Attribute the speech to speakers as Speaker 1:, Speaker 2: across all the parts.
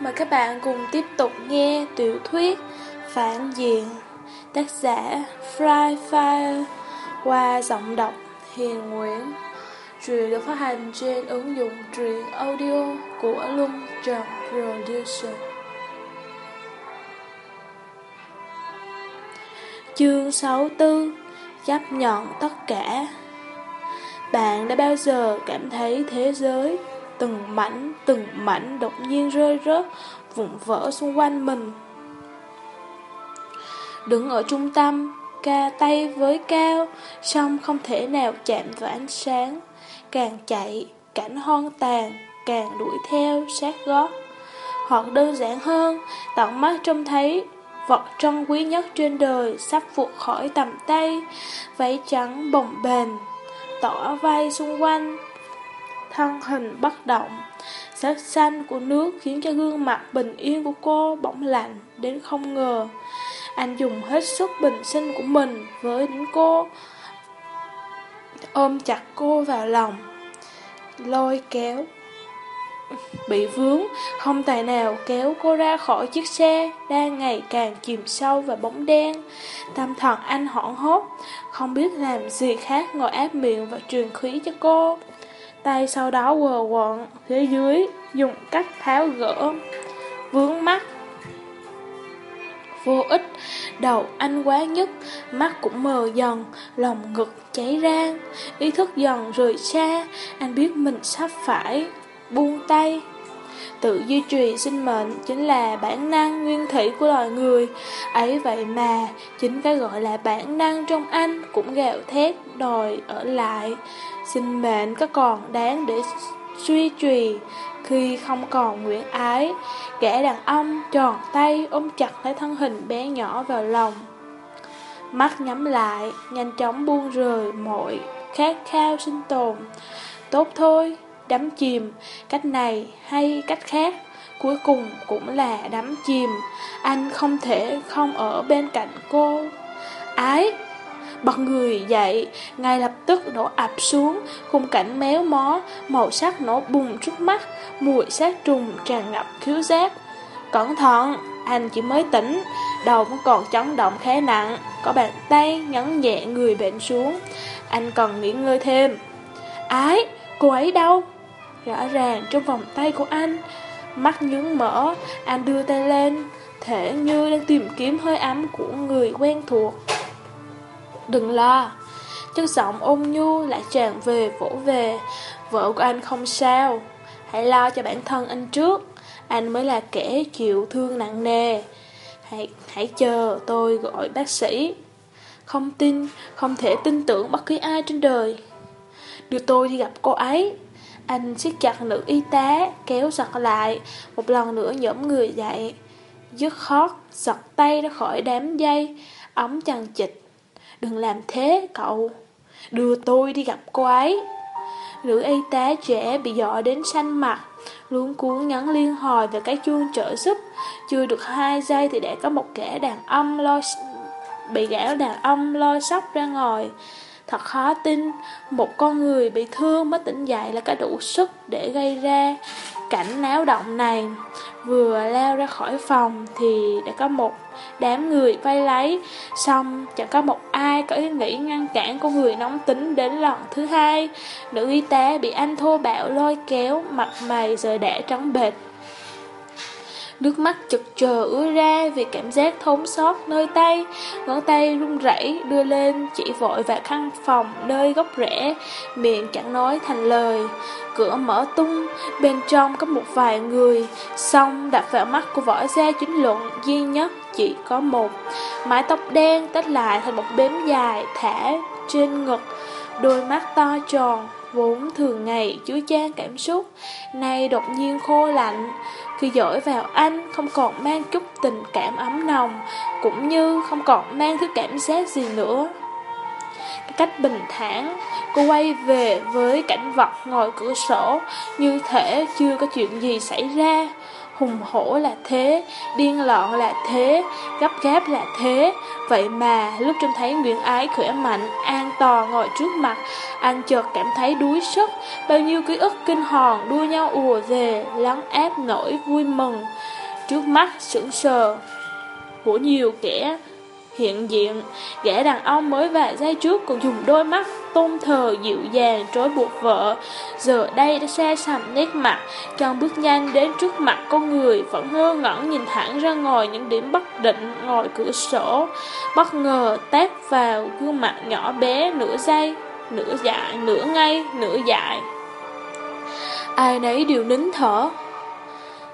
Speaker 1: Mời các bạn cùng tiếp tục nghe tiểu thuyết Phản Diện, Tác giả Fly Fire qua giọng đọc Hiền Nguyễn. Truyện được phát hành trên ứng dụng truyện audio của Luân Trần Production. Chương 64 Chấp nhận tất cả. Bạn đã bao giờ cảm thấy thế giới? Từng mảnh, từng mảnh đột nhiên rơi rớt, vụn vỡ xung quanh mình. Đứng ở trung tâm, ca tay với cao, song không thể nào chạm vào ánh sáng. Càng chạy, cảnh hoang tàn, càng đuổi theo sát gót. Hoặc đơn giản hơn, tận mắt trông thấy vật trân quý nhất trên đời sắp vụt khỏi tầm tay, váy trắng bồng bềnh, tỏ vai xung quanh, thân hình bất động. Sắc xanh của nước khiến cho gương mặt bình yên của cô bỗng lạnh đến không ngờ. Anh dùng hết sức bình sinh của mình với đến cô, ôm chặt cô vào lòng, lôi kéo. Bị vướng, không tài nào kéo cô ra khỏi chiếc xe đang ngày càng chìm sâu vào bóng đen. Tâm thần anh hoảng hốt, không biết làm gì khác ngồi áp miệng và truyền khí cho cô tay sau đó quờ quọn phía dưới, dùng cách tháo gỡ, vướng mắt. Vô ích, đầu anh quá nhất, mắt cũng mờ dần, lòng ngực cháy rang, ý thức dần rời xa, anh biết mình sắp phải buông tay. Tự duy trì sinh mệnh chính là bản năng nguyên thủy của loài người Ấy vậy mà Chính cái gọi là bản năng trong anh Cũng gào thét đòi ở lại. Sinh mệnh có còn đáng để suy trì Khi không còn nguyện ái. Kẻ đàn ông tròn tay ôm chặt lấy thân hình bé nhỏ vào lòng. Mắt nhắm lại Nhanh chóng buông rời mọi khát khao sinh tồn. Tốt thôi đắm chìm, cách này hay cách khác, cuối cùng cũng là đắm chìm, anh không thể không ở bên cạnh cô. Ái! Bật người dậy, ngay lập tức đổ ập xuống, khung cảnh méo mó, màu sắc nổ bùng trước mắt, mùi sát trùng tràn ngập khiếu giác. Cẩn thận, anh chỉ mới tỉnh, đầu vẫn còn chấn động khá nặng, có bàn tay nhấn nhẹ người bệnh xuống. Anh cần nghỉ ngơi thêm. Ái, cô ấy đâu? Rõ ràng trong vòng tay của anh Mắt nhướng mở Anh đưa tay lên Thể như đang tìm kiếm hơi ấm của người quen thuộc Đừng lo. Chất giọng ôn nhu lại tràn về vỗ về. Vợ của anh không sao. Hãy lo cho bản thân anh trước. Anh mới là kẻ chịu thương nặng nề. Hãy, hãy chờ tôi gọi bác sĩ. Không tin, không thể tin tưởng bất cứ ai trên đời. Đưa tôi đi gặp cô ấy. Anh siết chặt nữ y tá, kéo giật lại, một lần nữa nhổm người dậy. Dứt khót giật tay ra khỏi đám dây, ống chằng chịch. Đừng làm thế, cậu. Đưa tôi đi gặp cô ấy. Nữ y tá trẻ bị dọa đến xanh mặt, luôn cuốn nhắn liên hồi về cái chuông trợ giúp. Chưa được hai giây thì đã có một kẻ đàn ông lo bị gã đàn ông lo sóc ra ngồi. Thật khó tin, một con người bị thương mới tỉnh dậy là có đủ sức để gây ra cảnh náo động này. Vừa lao ra khỏi phòng thì đã có một đám người vây lấy, xong chẳng có một ai có ý nghĩ ngăn cản con người nóng tính đến lần thứ hai. Nữ y tá bị anh thô bạo lôi kéo, mặt mày rời đẻ trắng bệt. Nước mắt chực chờ ứa ra vì cảm giác thốn xót nơi tay. Ngón tay run rẩy đưa lên chỉ vội vào căn phòng nơi góc rẽ Miệng chẳng nói thành lời. Cửa mở tung Bên trong có một vài người. Xong đặt vào mắt của võ gia chính luận Duy nhất chỉ có một. Mái tóc đen tách lại thành một bếm dài Thả trên ngực. Đôi mắt to tròn vốn thường ngày chứa chan cảm xúc, nay đột nhiên khô lạnh. Khi dỗi vào anh không còn mang chút tình cảm ấm nồng, cũng như không còn mang thứ cảm giác gì nữa. Cái cách bình thản, cô quay về với cảnh vật ngồi cửa sổ, như thể chưa có chuyện gì xảy ra. Hùng hổ là thế, điên loạn là thế, gấp gáp là thế. Vậy mà lúc trông thấy Nguyễn Ái khỏe mạnh, an toàn ngồi trước mặt, anh chợt cảm thấy đuối sức. Bao nhiêu ký ức kinh hòn đua nhau ùa về, lắng áp nỗi vui mừng. trước mắt sững sờ của nhiều kẻ hiện diện, gã đàn ông mới vài giây trước còn dùng đôi mắt tôn thờ dịu dàng trói buộc vợ, giờ đây đã xe sầm nét mặt, càng bước nhanh đến trước mặt con người vẫn ngơ ngẩn nhìn thẳng ra ngoài những điểm bất định ngồi cửa sổ, bất ngờ tát vào gương mặt nhỏ bé nửa giây, nửa dại, nửa ngay, nửa dại. Ai nấy đều nín thở,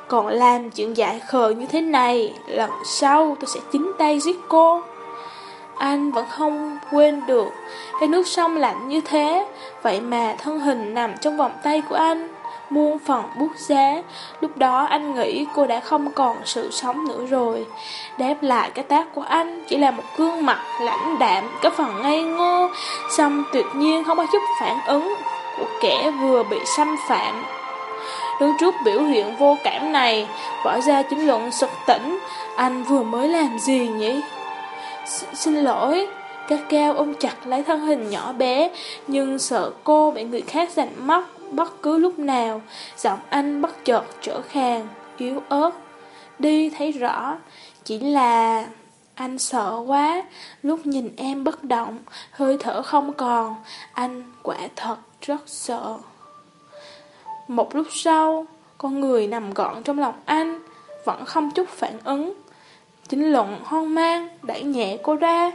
Speaker 1: còn làm chuyện dại khờ như thế này, lần sau tôi sẽ chính tay giết cô. Anh vẫn không quên được cái nước sông lạnh như thế, vậy mà thân hình nằm trong vòng tay của anh, muôn phần bút giá. Lúc đó anh nghĩ cô đã không còn sự sống nữa rồi. Đáp lại cái tác của anh chỉ là một gương mặt lãnh đạm, cái phần ngây ngô, xong tuyệt nhiên không có chút phản ứng của kẻ vừa bị xâm phạm. Đứng trước biểu hiện vô cảm này, võ ra chính luận sực tỉnh, anh vừa mới làm gì nhỉ? S xin lỗi, các cao ôm chặt lấy thân hình nhỏ bé, nhưng sợ cô bị người khác giành mất bất cứ lúc nào. Giọng anh bất chợt trở khàn, yếu ớt. Đi thấy rõ, chỉ là... Anh sợ quá, lúc nhìn em bất động, hơi thở không còn, anh quả thật rất sợ. Một lúc sau, con người nằm gọn trong lòng anh, vẫn không chút phản ứng. Chính luận hoang mang, đẩy nhẹ cô ra.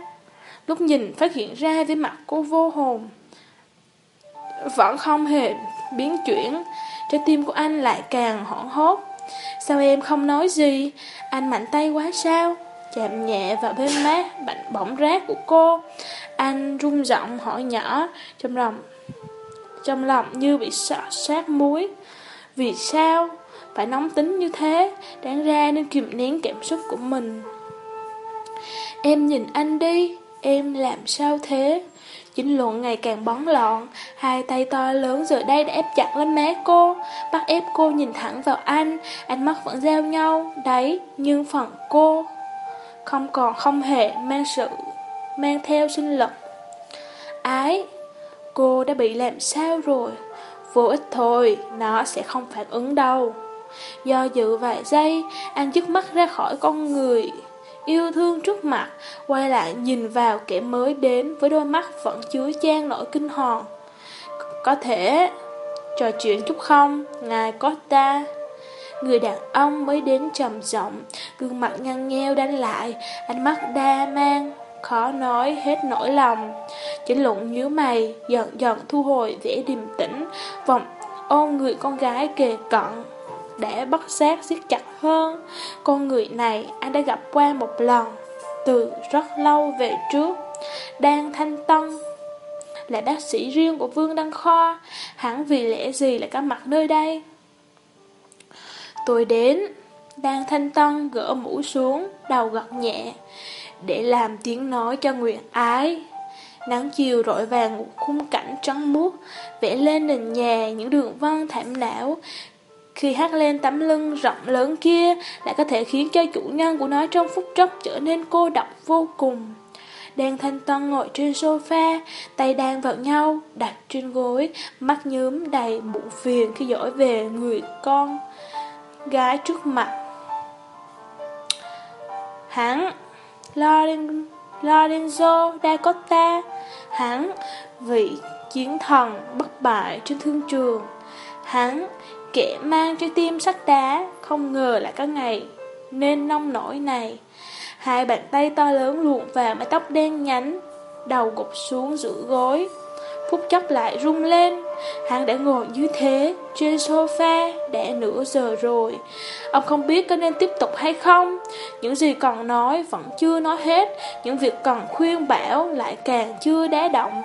Speaker 1: Lúc nhìn phát hiện ra với mặt cô vô hồn. Vẫn không hề biến chuyển, trái tim của anh lại càng hoảng hốt. Sao em không nói gì? Anh mạnh tay quá sao? Chạm nhẹ vào bên má bạnh bỏng rát của cô. Anh rung giọng hỏi nhỏ, trong lòng trong lòng như bị sợ sát muối. Vì sao? Phải nóng tính như thế, đáng ra nên kiềm nén cảm xúc của mình. Em nhìn anh đi, em làm sao thế? Chính luận ngày càng bóng lọn, hai tay to lớn giờ đây đã ép chặt lên má cô, bắt ép cô nhìn thẳng vào anh, ánh mắt vẫn giao nhau, đấy, nhưng phần cô không còn không hề mang sự, mang theo sinh lực. Ái, cô đã bị làm sao rồi? Vô ích thôi, nó sẽ không phản ứng đâu. Do dự vài giây, anh dứt mắt ra khỏi con người yêu thương trước mặt, quay lại nhìn vào kẻ mới đến với đôi mắt vẫn chứa chan nỗi kinh hồn. Có thể trò chuyện chút không, ngài Costa? Người đàn ông mới đến trầm giọng, gương mặt nhăn nheo đánh lại, ánh mắt đa mang, khó nói hết nỗi lòng. Chính lụng nhíu mày, dần dần thu hồi vẻ điềm tĩnh, vòng ôm người con gái kề cận để bắt giác siết chặt hơn. Con người này anh đã gặp qua một lần, từ rất lâu về trước. Đang thanh tân là bác sĩ riêng của Vương Đăng Kho, hắn vì lẽ gì lại có mặt nơi đây? Tôi đến, đang thanh tân gỡ mũ xuống, đầu gật nhẹ, để làm tiếng nói cho nguyện ái. Nắng chiều rọi vàng khung cảnh trắng muốt, vẽ lên nền nhà những đường vân thảm não, khi hát lên tấm lưng rộng lớn kia lại có thể khiến cho chủ nhân của nó trong phút chốc trở nên cô độc vô cùng. Đen thanh tân ngồi trên sofa, tay đang vào nhau, đặt trên gối, mắt nhớm đầy bụng phiền khi dõi về người con gái trước mặt. Hắn, Lorenzo da Costa, hắn, vị chiến thần bất bại trên thương trường. Hắn, kẻ mang trái tim sắt đá, không ngờ lại có ngày nên nông nổi này. Hai bàn tay to lớn luồn vào mái tóc đen nhánh, đầu gục xuống giữa gối. Phút chốc lại rung lên, hắn đã ngồi như thế, trên sofa, đã nửa giờ rồi. Ông không biết có nên tiếp tục hay không, những gì còn nói vẫn chưa nói hết, những việc còn khuyên bảo lại càng chưa đá động.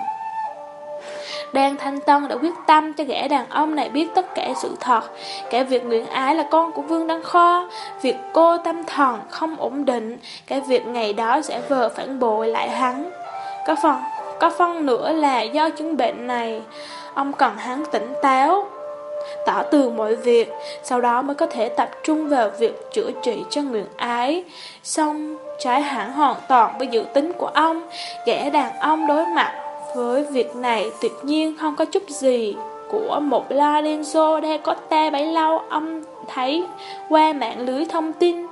Speaker 1: Đan Thanh Tân đã quyết tâm cho gã đàn ông này biết tất cả sự thật. Cả việc Nguyễn Ái là con của Vương Đăng Kho Việc cô tâm thần không ổn định Cái việc ngày đó sẽ vờ phản bội lại hắn. Có phần, có phần nữa là do chứng bệnh này Ông cần hắn tỉnh táo Tỏ tường mọi việc Sau đó mới có thể tập trung vào việc chữa trị cho Nguyễn Ái. Xong trái hẳn hoàn toàn với dự tính của ông Gã đàn ông đối mặt với việc này tuyệt nhiên không có chút gì của một Lorenzo de Costa bấy lâu ông thấy qua mạng lưới thông tin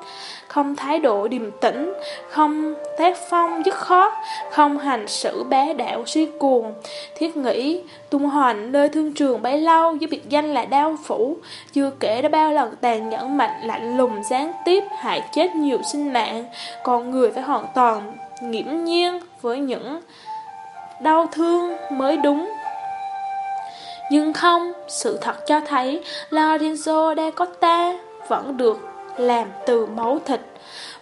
Speaker 1: không thái độ điềm tĩnh, không tác phong dứt khoát, không hành xử bá đạo suy cuồng. Thiết nghĩ, tung hoành nơi thương trường bấy lâu với biệt danh là đao phủ, chưa kể đã bao lần tàn nhẫn mạnh lạnh lùng gián tiếp hại chết nhiều sinh mạng, con người phải hoàn toàn nghiễm nhiên với những đau thương mới đúng. Nhưng không, sự thật cho thấy Lorenzo da Costa vẫn được làm từ máu thịt.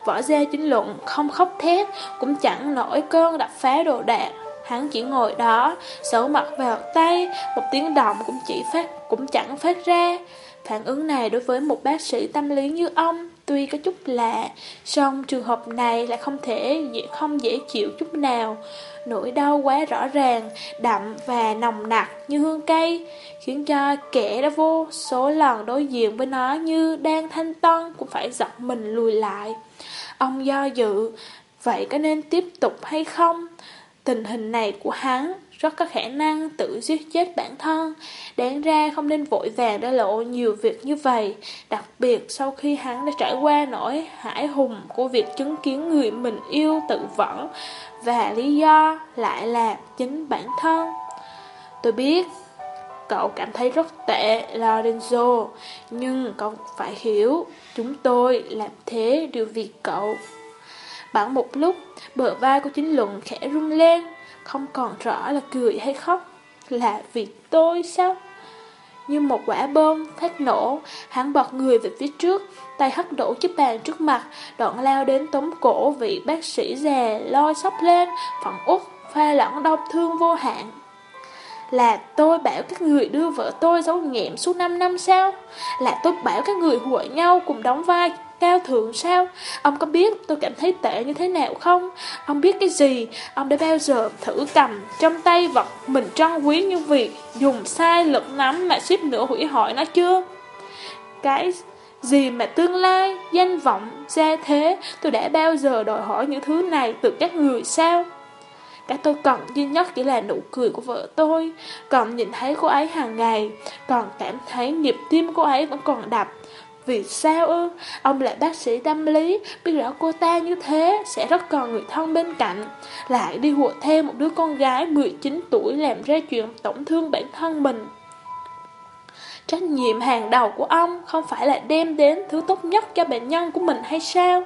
Speaker 1: Võ gia chính luận không khóc thét, cũng chẳng nổi cơn đập phá đồ đạc. Hắn chỉ ngồi đó, sổ mặt vào tay, một tiếng động cũng chỉ phát cũng chẳng phát ra. Phản ứng này đối với một bác sĩ tâm lý như ông tuy có chút lạ, song trường hợp này lại không thể dễ không dễ chịu chút nào. Nỗi đau quá rõ ràng, đậm và nồng nặc như hương cây, khiến cho kẻ đã vô số lần đối diện với nó như đang thanh tân cũng phải giật mình lùi lại. Ông do dự, vậy có nên tiếp tục hay không? Tình hình này của hắn rất có khả năng tự giết chết bản thân. Đáng ra không nên vội vàng để lộ nhiều việc như vậy, đặc biệt sau khi hắn đã trải qua nỗi hải hùng của việc chứng kiến người mình yêu tự vẫn, và lý do lại là chính bản thân. Tôi biết, cậu cảm thấy rất tệ Lorenzo, nhưng cậu phải hiểu, chúng tôi làm thế điều vì cậu. Bằng một lúc, bờ vai của chính luận khẽ rung lên, không còn rõ là cười hay khóc. Là, vì tôi sao? Như một quả bom phát nổ, Hắn bật người về phía trước, Tay hất đổ chiếc bàn trước mặt, Đoạn lao đến tống cổ vị bác sĩ già Loi sóc lên Phận út pha lẫn đau thương vô hạn. Là tôi bảo các người đưa vợ tôi giấu nghẹm suốt 5 năm sao? Là tôi bảo các người hội nhau cùng đóng vai cao thượng sao? Ông có biết tôi cảm thấy tệ như thế nào không? Ông biết cái gì? Ông đã bao giờ thử cầm trong tay vật mình trân quý như việc dùng sai lực nắm mà suýt nữa hủy hoại nó chưa? Cái gì mà tương lai, danh vọng, gia thế, tôi đã bao giờ đòi hỏi những thứ này từ các người sao? Cái tôi cần duy nhất chỉ là nụ cười của vợ tôi Còn nhìn thấy cô ấy hàng ngày Còn cảm thấy nhịp tim cô ấy vẫn còn đập vì sao ư? Ông là bác sĩ tâm lý, biết rõ cô ta như thế sẽ rất còn người thân bên cạnh. Lại đi hùa theo một đứa con gái 19 tuổi làm ra chuyện tổn thương bản thân mình. Trách nhiệm hàng đầu của ông không phải là đem đến thứ tốt nhất cho bệnh nhân của mình hay sao?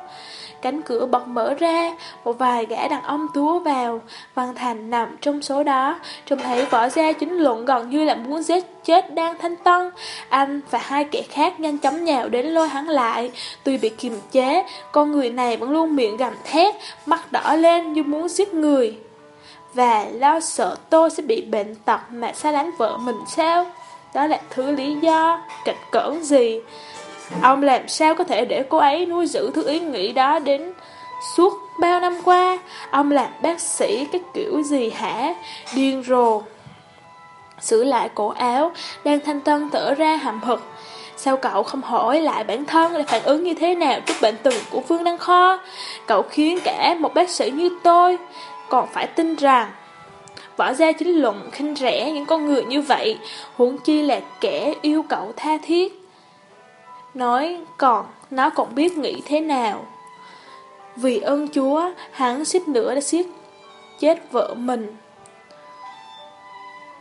Speaker 1: Cánh cửa bật mở ra, một vài gã đàn ông túa vào. Văn Thành nằm trong số đó, trông thấy võ gia chính luận gần như là muốn giết chết đang thanh tân. Anh và hai kẻ khác nhanh chóng nhào đến lôi hắn lại. Tuy bị kiềm chế, con người này vẫn luôn miệng gầm thét, mắt đỏ lên như muốn giết người. Và lo sợ tôi sẽ bị bệnh tật mà xa lánh vợ mình sao? Đó là thứ lý do, kịch cỡn gì? Ông làm sao có thể để cô ấy nuôi giữ thứ ý nghĩ đó đến suốt bao năm qua? Ông làm bác sĩ cái kiểu gì hả? Điên rồ. Sửa lại cổ áo, đang thanh tân tở ra hầm hực. Sao cậu không hỏi lại bản thân là phản ứng như thế nào trước bệnh tình của Vương Đăng Kho? Cậu khiến cả một bác sĩ như tôi còn phải tin rằng võ gia chính luận khinh rẻ những con người như vậy, huống chi là kẻ yêu cậu tha thiết. Nói còn, nó còn biết nghĩ thế nào. Vì ơn Chúa, hắn suýt nữa đã xiết chết vợ mình.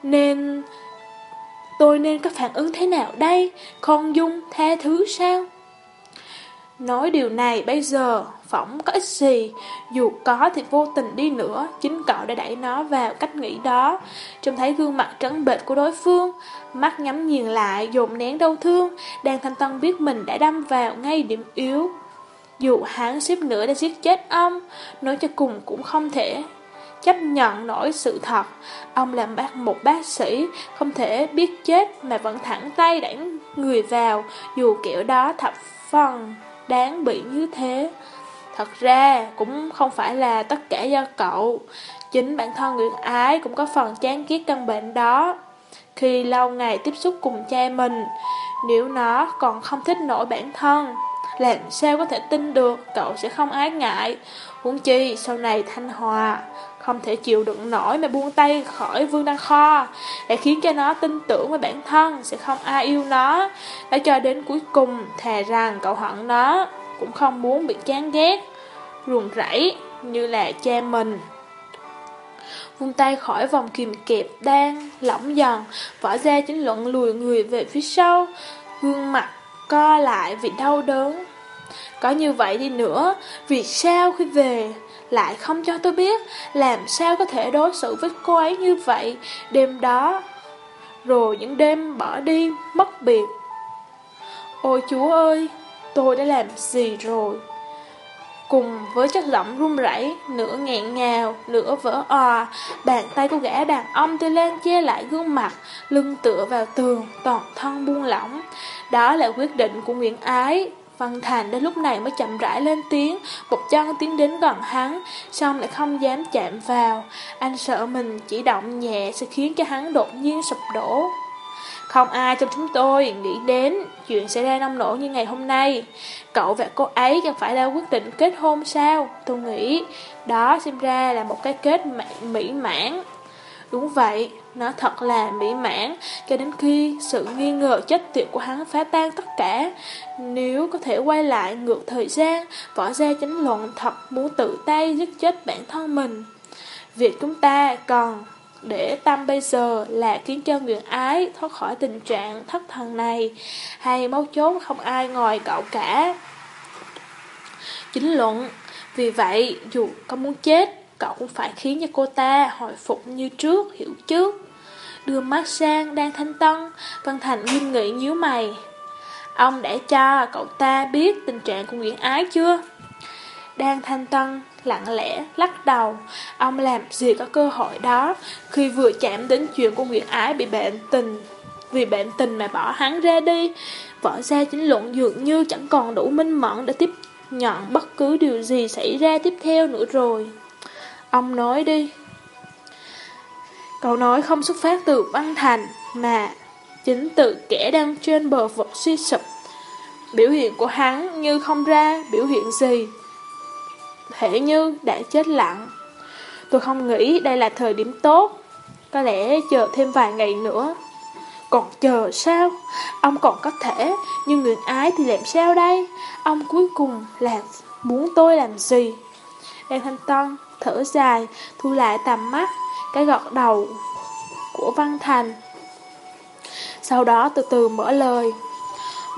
Speaker 1: Nên tôi nên có phản ứng thế nào đây? Con dung tha thứ sao? Nói điều này bây giờ, phỏng có ích gì? Dù có thì vô tình đi nữa, Chính cậu đã đẩy nó vào cách nghĩ đó. Trông thấy gương mặt trắng bệch của đối phương, Mắt nhắm nhìn lại, dồn nén đau thương, Đang thanh tân biết mình đã đâm vào ngay điểm yếu. Dù hắn xếp nữa đã giết chết ông, Nói cho cùng cũng không thể chấp nhận nổi sự thật. Ông làm bác một bác sĩ, Không thể biết chết mà vẫn thẳng tay đẩy người vào, Dù kiểu đó thập phần đáng bị như thế. Thật ra cũng không phải là tất cả do cậu, chính bản thân Nguyễn Ái cũng có phần chán ghét căn bệnh đó. Khi lâu ngày tiếp xúc cùng cha mình, nếu nó còn không thích nổi bản thân, làm sao có thể tin được cậu sẽ không ái ngại, huống chi sau này thanh hòa, không thể chịu đựng nổi mà buông tay khỏi Vương Đăng Kho, để khiến cho nó tin tưởng với bản thân sẽ không ai yêu nó. Đã cho đến cuối cùng, thề rằng cậu hận nó, cũng không muốn bị chán ghét, ruồng rẫy như là cha mình. Vung tay khỏi vòng kìm kẹp đang lỏng dần, vỏ ra chính luận lùi người về phía sau, gương mặt co lại vì đau đớn. Có như vậy đi nữa, vì sao khi về lại không cho tôi biết làm sao có thể đối xử với cô ấy như vậy đêm đó. Rồi những đêm bỏ đi, mất biệt. Ôi chúa ơi, tôi đã làm gì rồi? Cùng với chất giọng run rẩy, nửa nghẹn ngào, nửa vỡ òa, bàn tay của gã đàn ông tôi lên che lại gương mặt, lưng tựa vào tường, toàn thân buông lỏng. Đó là quyết định của Nguyễn Ái. Văn Thành đến lúc này mới chậm rãi lên tiếng, một chân tiến đến gần hắn, xong lại không dám chạm vào. Anh sợ mình chỉ động nhẹ sẽ khiến cho hắn đột nhiên sụp đổ. Không ai trong chúng tôi nghĩ đến chuyện sẽ ra nông nổ như ngày hôm nay. Cậu và cô ấy chẳng phải đã quyết định kết hôn sao? Tôi nghĩ đó xem ra là một cái kết mỹ mãn. Đúng vậy, nó thật là mỹ mãn cho đến khi sự nghi ngờ chết tiệt của hắn phá tan tất cả. Nếu có thể quay lại ngược thời gian, võ gia chính luận thật muốn tự tay giết chết bản thân mình. Việc chúng ta còn để tâm bây giờ là khiến cho nguyện Ái thoát khỏi tình trạng thất thần này, hay mấu chốt không ai ngồi cậu cả. Chính luận, vì vậy dù có muốn chết, cậu cũng phải khiến cho cô ta hồi phục như trước, hiểu trước. Đưa mắt sang đang thanh tân, Văn Thành nghiêm nghị nhíu mày. Ông đã cho cậu ta biết tình trạng của Nguyễn Ái chưa? Đang thanh tân, lặng lẽ, lắc đầu. Ông làm gì có cơ hội đó khi vừa chạm đến chuyện của Nguyễn Ái bị bệnh tình. Vì bệnh tình mà bỏ hắn ra đi. Võ gia chính luận dường như chẳng còn đủ minh mẫn để tiếp nhận bất cứ điều gì xảy ra tiếp theo nữa rồi. Ông nói đi. Cậu nói không xuất phát từ văn thành mà chính từ kẻ đang trên bờ vực suy sụp. Biểu hiện của hắn như không ra biểu hiện gì thể như đã chết lặng. Tôi không nghĩ đây là thời điểm tốt, có lẽ chờ thêm vài ngày nữa. Còn chờ sao? Ông còn có thể, nhưng người ái thì làm sao đây? Ông cuối cùng là muốn tôi làm gì? em Thanh Tân thở dài, thu lại tầm mắt, cái gọt đầu của Văn Thành. Sau đó từ từ mở lời.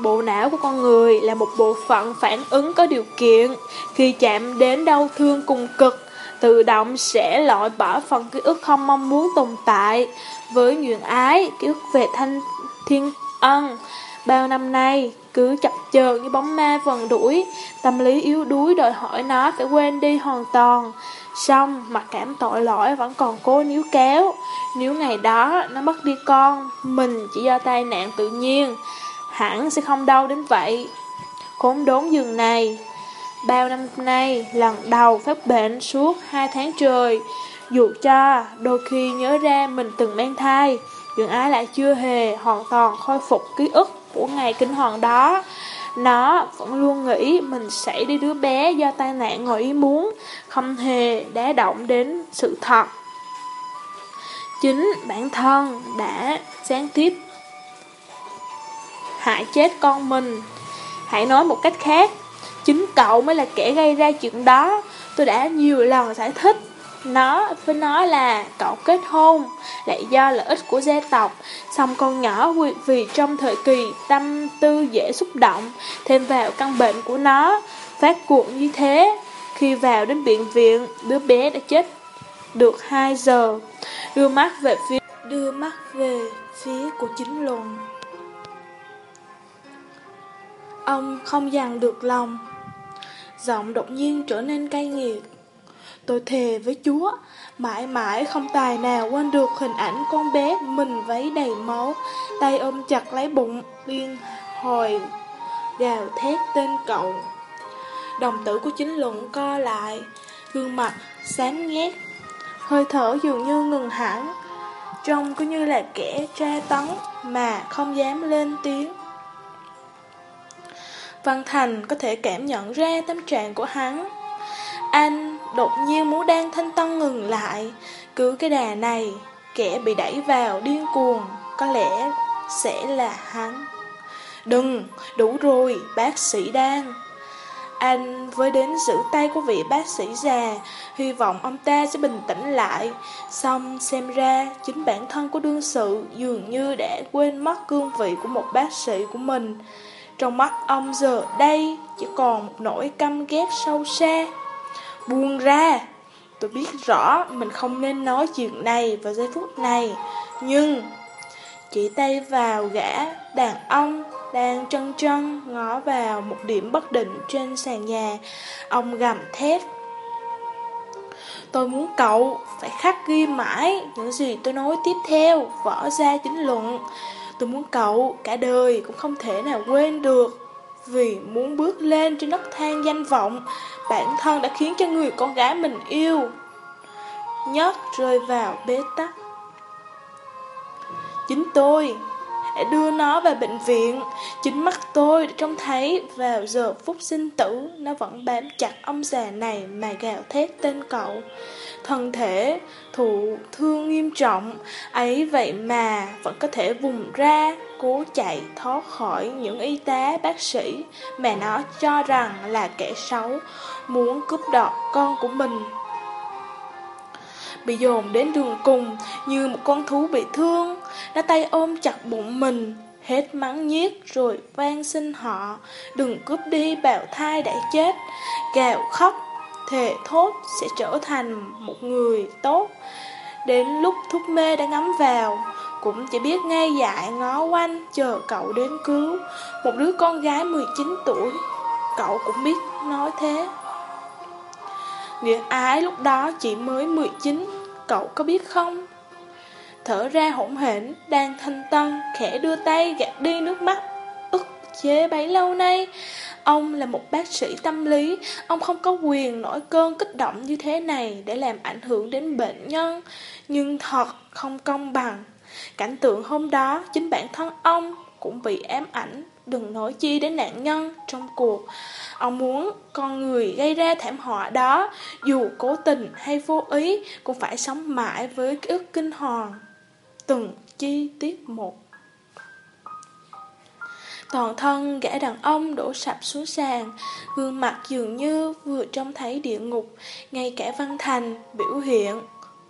Speaker 1: Bộ não của con người là một bộ phận phản ứng có điều kiện. Khi chạm đến đau thương cùng cực, tự động sẽ loại bỏ phần ký ức không mong muốn tồn tại. Với nguyện ái, ký ức về thanh thiên ân, bao năm nay cứ chập chờn như bóng ma vần đuổi, tâm lý yếu đuối đòi hỏi nó phải quên đi hoàn toàn. Xong, mặc cảm tội lỗi vẫn còn cố níu kéo. Nếu ngày đó nó mất đi con, mình chỉ do tai nạn tự nhiên hẳn sẽ không đau đến vậy. Khốn đốn giường này, bao năm nay lần đầu phát bệnh suốt hai tháng trời, dù cho đôi khi nhớ ra mình từng mang thai, Dường Ái lại chưa hề hoàn toàn khôi phục ký ức của ngày kinh hoàng đó. Nó vẫn luôn nghĩ mình sẽ đi đứa bé do tai nạn ngoài ý muốn, không hề đá động đến sự thật. Chính bản thân đã gián tiếp hại chết con mình. Hãy nói một cách khác, chính cậu mới là kẻ gây ra chuyện đó. Tôi đã nhiều lần giải thích. Nó, với nó là cậu kết hôn, lại do lợi ích của gia tộc. Xong con nhỏ vì trong thời kỳ tâm tư dễ xúc động, Thêm vào căn bệnh của nó, Phát cuộn như thế, Khi vào đến bệnh viện, Đứa bé đã chết được 2 giờ. Đưa mắt về phía, Đưa mắt về phía của chính luận Ông không dằn được lòng. Giọng đột nhiên trở nên cay nghiệt. Tôi thề với Chúa, Mãi mãi không tài nào quên được hình ảnh con bé mình váy đầy máu, Tay ôm chặt lấy bụng, liên hồi Gào thét tên cậu. Đồng tử của chính luận co lại, Gương mặt sáng nhét Hơi thở dường như ngừng hẳn. Trông cứ như là kẻ tra tấn Mà không dám lên tiếng. Văn Thành có thể cảm nhận ra tâm trạng của hắn. Anh đột nhiên muốn đang thanh tân ngừng lại. Cứ cái đà này Kẻ bị đẩy vào điên cuồng Có lẽ sẽ là hắn. Đừng, đủ rồi, bác sĩ đang. Anh với đến giữ tay của vị bác sĩ già Hy vọng ông ta sẽ bình tĩnh lại. Xong xem ra Chính bản thân của đương sự Dường như đã quên mất cương vị của một bác sĩ của mình. Trong mắt ông giờ đây Chỉ còn một nỗi căm ghét sâu xa. Buông ra Tôi biết rõ mình không nên nói chuyện này vào giây phút này Nhưng Chỉ tay vào gã đàn ông đang chân chân ngó vào một điểm bất định trên sàn nhà Ông gầm thét Tôi muốn cậu phải khắc ghi mãi những gì tôi nói tiếp theo, vỡ ra chính luận. Tôi muốn cậu cả đời cũng không thể nào quên được. Vì muốn bước lên trên nấc thang danh vọng, bản thân đã khiến cho người con gái mình yêu. Nhất rơi vào bế tắc. Chính tôi đã đưa nó vào bệnh viện. Chính mắt tôi đã trông thấy vào giờ phút sinh tử, nó vẫn bám chặt ông già này mà gào thét tên cậu. Thân thể thụ thương nghiêm trọng, ấy vậy mà vẫn có thể vùng ra, cố chạy thoát khỏi những y tá bác sĩ mà nó cho rằng là kẻ xấu, muốn cướp đoạt con của mình bị dồn đến đường cùng như một con thú bị thương. Nó tay ôm chặt bụng mình, hết mắng nhiếc rồi van xin họ, đừng cướp đi bào thai đã chết, gào khóc, thề thốt sẽ trở thành một người tốt. Đến lúc thuốc mê đã ngắm vào, cũng chỉ biết ngay dại ngó quanh chờ cậu đến cứu. Một đứa con gái 19 tuổi, cậu cũng biết nói thế. Nguyệt ái lúc đó chỉ mới 19, cậu có biết không? Thở ra hỗn hển, đang thanh tân, khẽ đưa tay gạt đi nước mắt, ức chế bấy lâu nay. Ông là một bác sĩ tâm lý, ông không có quyền nổi cơn kích động như thế này để làm ảnh hưởng đến bệnh nhân. Nhưng thật không công bằng. Cảnh tượng hôm đó, chính bản thân ông cũng bị ám ảnh, đừng nói chi đến nạn nhân trong cuộc. Ông muốn con người gây ra thảm họa đó, dù cố tình hay vô ý, cũng phải sống mãi với ký ức kinh hoàng. Từng chi tiết một. Toàn thân gã đàn ông đổ sập xuống sàn, gương mặt dường như vừa trông thấy địa ngục, ngay cả văn thành, biểu hiện,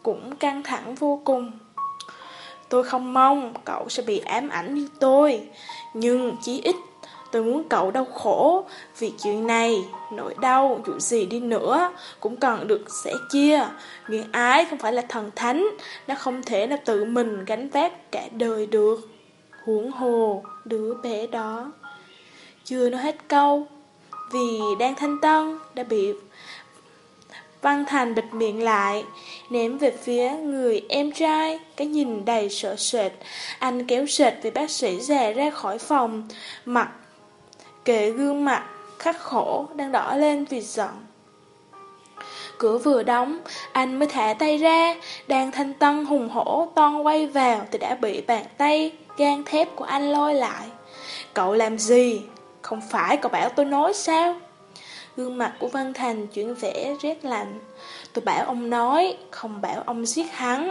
Speaker 1: cũng căng thẳng vô cùng. Tôi không mong cậu sẽ bị ám ảnh như tôi, nhưng chí ít Tôi muốn cậu đau khổ Vì chuyện này. Nỗi đau dù gì đi nữa Cũng cần được sẻ chia. Nguyện ái không phải là thần thánh Nó không thể là tự mình gánh vác cả đời được. Huống hồ Đứa bé đó. Chưa nói hết câu Vì đang thanh tân Đã bị Văn Thành bịt miệng lại, ném về phía người em trai, cái nhìn đầy sợ sệt. Anh kéo sệt về bác sĩ già ra khỏi phòng, mặt kệ gương mặt khắc khổ đang đỏ lên vì giận. Cửa vừa đóng, anh mới thả tay ra, đang thanh tân hùng hổ toan quay vào thì đã bị bàn tay gan thép của anh lôi lại. Cậu làm gì? Không phải cậu bảo tôi nói sao? Gương mặt của Văn Thành chuyển vẻ rét lạnh. Tôi bảo ông nói, không bảo ông giết hắn.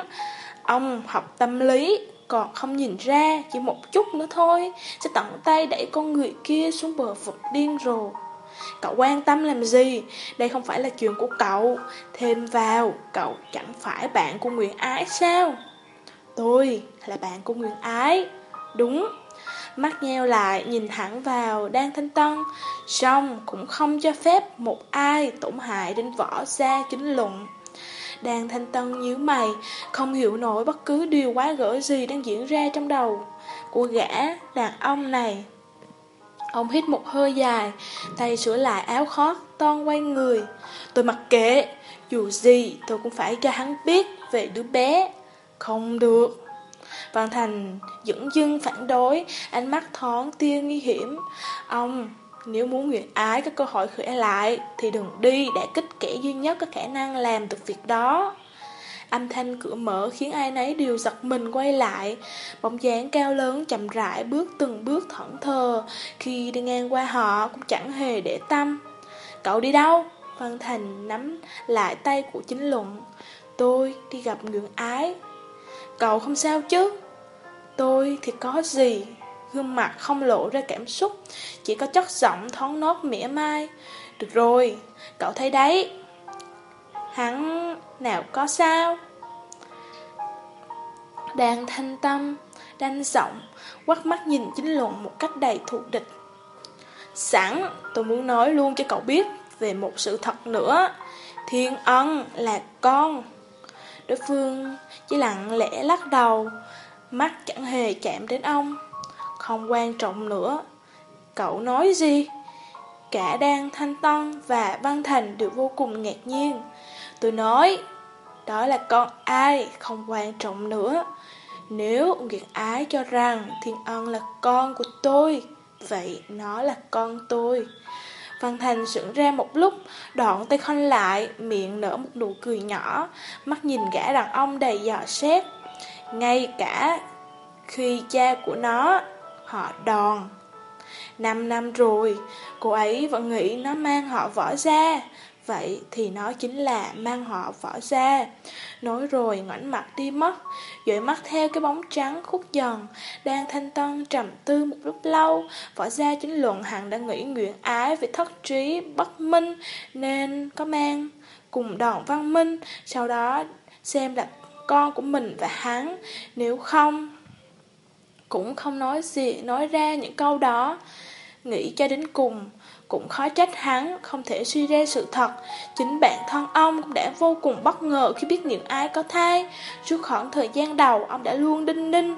Speaker 1: Ông học tâm lý, còn không nhìn ra chỉ một chút nữa thôi. Sẽ tận tay đẩy con người kia xuống bờ vực điên rồ. Cậu quan tâm làm gì? Đây không phải là chuyện của cậu. Thêm vào Cậu chẳng phải bạn của Nguyễn Ái sao? Tôi là bạn của Nguyễn Ái. Đúng. Mắt nheo lại nhìn thẳng vào Đan Thanh Tân song cũng không cho phép một ai tổn hại đến võ gia chính luận Đan thanh tân nhíu mày, không hiểu nổi bất cứ điều quá gỡ gì đang diễn ra trong đầu của gã đàn ông này. Ông hít một hơi dài, tay sửa lại áo khoác, toan quay người. Tôi mặc kệ, dù gì tôi cũng phải cho hắn biết về đứa bé. Không được. Văn Thành dững dưng phản đối, ánh mắt thoáng tia nguy hiểm. Ông nếu muốn nguyện ái có cơ hội khởi lại Thì đừng đi để kích kẻ duy nhất có khả năng làm được việc đó Âm thanh cửa mở khiến ai nấy đều giật mình quay lại Bóng dáng cao lớn chậm rãi bước từng bước thẫn thờ Khi đi ngang qua họ cũng chẳng hề để tâm Cậu đi đâu? Văn Thành nắm lại tay của chính luận. Tôi đi gặp ngưỡng Ái. Cậu không sao chứ? Tôi thì có gì? Gương mặt không lộ ra cảm xúc, chỉ có chất giọng thoáng nốt mỉa mai. Được rồi, cậu thấy đấy. Hắn nào có sao? Đang thanh tâm, đanh giọng, quắt mắt nhìn chính luận một cách đầy thù địch. Sẵn, tôi muốn nói luôn cho cậu biết về một sự thật nữa. Thiên ân là con. Đối phương chỉ lặng lẽ lắc đầu, mắt chẳng hề chạm đến ông. Không quan trọng nữa. Cậu nói gì? Cả Đan Thanh Tân và Văn Thành đều vô cùng ngạc nhiên. Tôi nói, đó là con ai, không quan trọng nữa. Nếu Nguyệt Ái cho rằng Thiên Ân là con của tôi, vậy nó là con tôi. Văn Thành sững ra một lúc, đoạn tay khoanh lại, miệng nở một nụ cười nhỏ, mắt nhìn gã đàn ông đầy dò xét. Ngay cả khi cha của nó, họ đòn. Năm năm rồi, cô ấy vẫn nghĩ nó mang họ vỏ ra, vậy thì nó chính là mang họ vỏ ra. Nói rồi ngoảnh mặt đi mất, dõi mắt theo cái bóng trắng khúc dần, đang thanh tân trầm tư một lúc lâu, vỏ ra chính luận hẳn đã nghĩ nguyện ái về thất trí bất minh, nên có mang cùng đòn văn minh, sau đó xem là con của mình và hắn, nếu không cũng không nói gì nói ra những câu đó. Nghĩ cho đến cùng, cũng khó trách hắn không thể suy ra sự thật. Chính bản thân ông cũng đã vô cùng bất ngờ khi biết những ai có thai. Suốt khoảng thời gian đầu, ông đã luôn đinh ninh.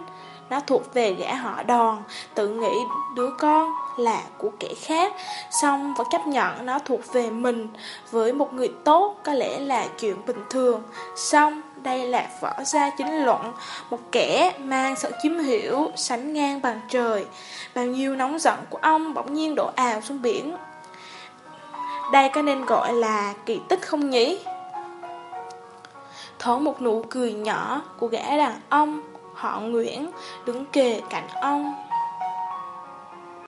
Speaker 1: Nó thuộc về gã họ đòn, tự nghĩ đứa con là của kẻ khác, xong vẫn chấp nhận nó thuộc về mình. Với một người tốt, có lẽ là chuyện bình thường. Xong, đây là võ gia chính luận, một kẻ mang sự chiếm hiểu, sánh ngang bằng trời. Bao nhiêu nóng giận của ông bỗng nhiên đổ ào xuống biển. Đây có nên gọi là kỳ tích không nhỉ? Thoáng một nụ cười nhỏ của gã đàn ông, họ Nguyễn, đứng kề cạnh ông.